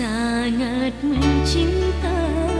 sangat mencintai.